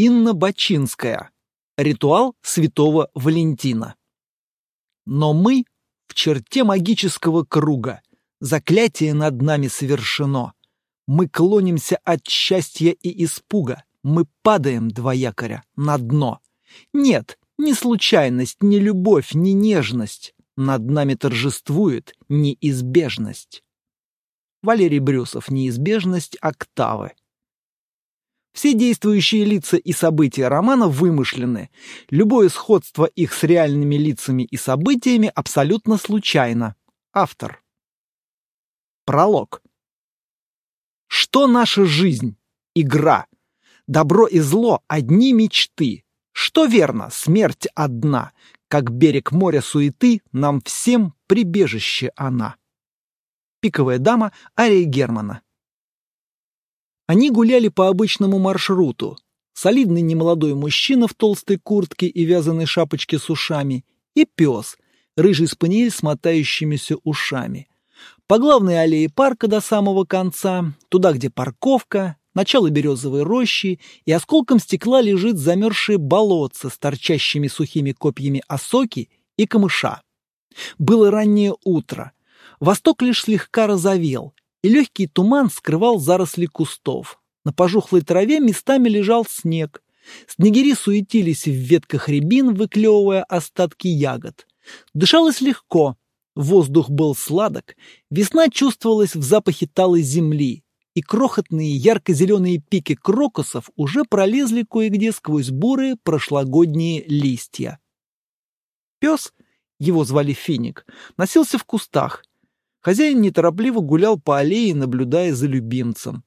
Инна Бачинская. Ритуал святого Валентина. Но мы в черте магического круга. Заклятие над нами совершено. Мы клонимся от счастья и испуга. Мы падаем, два якоря, на дно. Нет, ни случайность, ни любовь, ни нежность. Над нами торжествует неизбежность. Валерий Брюсов «Неизбежность октавы». Все действующие лица и события романа вымышлены. Любое сходство их с реальными лицами и событиями абсолютно случайно. Автор. Пролог. Что наша жизнь? Игра. Добро и зло — одни мечты. Что верно, смерть одна. Как берег моря суеты, нам всем прибежище она. Пиковая дама Ария Германа. Они гуляли по обычному маршруту. Солидный немолодой мужчина в толстой куртке и вязаной шапочке с ушами и пес, рыжий спаниель с мотающимися ушами. По главной аллее парка до самого конца, туда, где парковка, начало березовой рощи, и осколком стекла лежит замерзшее болотце с торчащими сухими копьями осоки и камыша. Было раннее утро. Восток лишь слегка розовел, и легкий туман скрывал заросли кустов. На пожухлой траве местами лежал снег. Снегири суетились в ветках рябин, выклевывая остатки ягод. Дышалось легко, воздух был сладок, весна чувствовалась в запахе талой земли, и крохотные ярко-зеленые пики крокусов уже пролезли кое-где сквозь бурые прошлогодние листья. Пес, его звали Финик, носился в кустах, Хозяин неторопливо гулял по аллее, наблюдая за любимцем.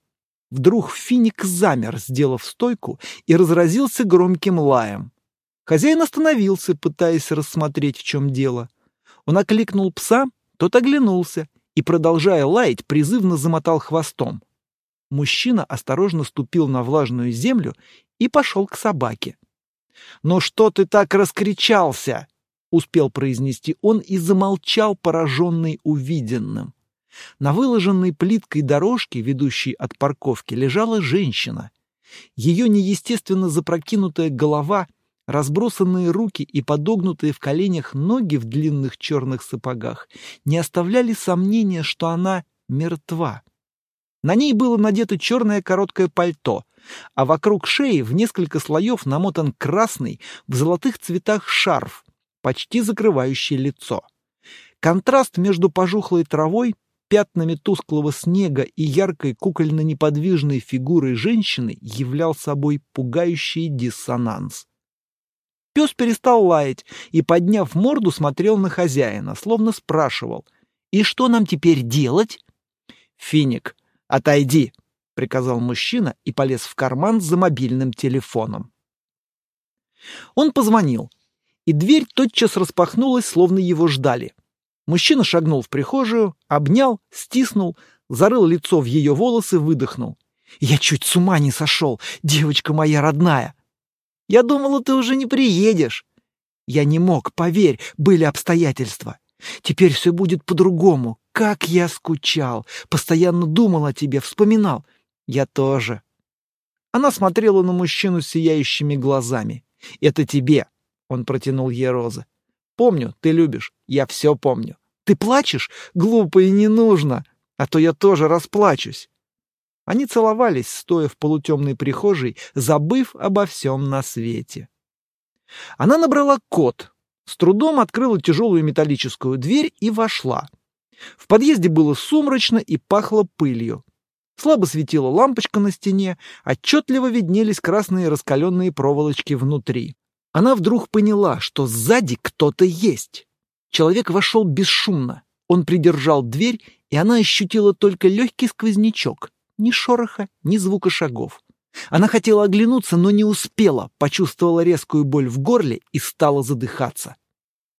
Вдруг финик замер, сделав стойку, и разразился громким лаем. Хозяин остановился, пытаясь рассмотреть, в чем дело. Он окликнул пса, тот оглянулся и, продолжая лаять, призывно замотал хвостом. Мужчина осторожно ступил на влажную землю и пошел к собаке. «Ну что ты так раскричался?» Успел произнести он и замолчал, пораженный увиденным. На выложенной плиткой дорожке, ведущей от парковки, лежала женщина. Ее неестественно запрокинутая голова, разбросанные руки и подогнутые в коленях ноги в длинных черных сапогах не оставляли сомнения, что она мертва. На ней было надето черное короткое пальто, а вокруг шеи в несколько слоев намотан красный в золотых цветах шарф, почти закрывающий лицо. Контраст между пожухлой травой, пятнами тусклого снега и яркой кукольно-неподвижной фигурой женщины являл собой пугающий диссонанс. Пес перестал лаять и, подняв морду, смотрел на хозяина, словно спрашивал, «И что нам теперь делать?» «Финик, отойди!» — приказал мужчина и полез в карман за мобильным телефоном. Он позвонил, и дверь тотчас распахнулась, словно его ждали. Мужчина шагнул в прихожую, обнял, стиснул, зарыл лицо в ее волосы, выдохнул. «Я чуть с ума не сошел, девочка моя родная!» «Я думала, ты уже не приедешь!» «Я не мог, поверь, были обстоятельства. Теперь все будет по-другому. Как я скучал! Постоянно думал о тебе, вспоминал. Я тоже!» Она смотрела на мужчину сияющими глазами. «Это тебе, он протянул ей розы. «Помню, ты любишь. Я все помню. Ты плачешь? Глупо и не нужно. А то я тоже расплачусь». Они целовались, стоя в полутемной прихожей, забыв обо всем на свете. Она набрала код, с трудом открыла тяжелую металлическую дверь и вошла. В подъезде было сумрачно и пахло пылью. Слабо светила лампочка на стене, отчетливо виднелись красные раскаленные проволочки внутри. Она вдруг поняла, что сзади кто-то есть. Человек вошел бесшумно. Он придержал дверь, и она ощутила только легкий сквознячок. Ни шороха, ни звука шагов. Она хотела оглянуться, но не успела, почувствовала резкую боль в горле и стала задыхаться.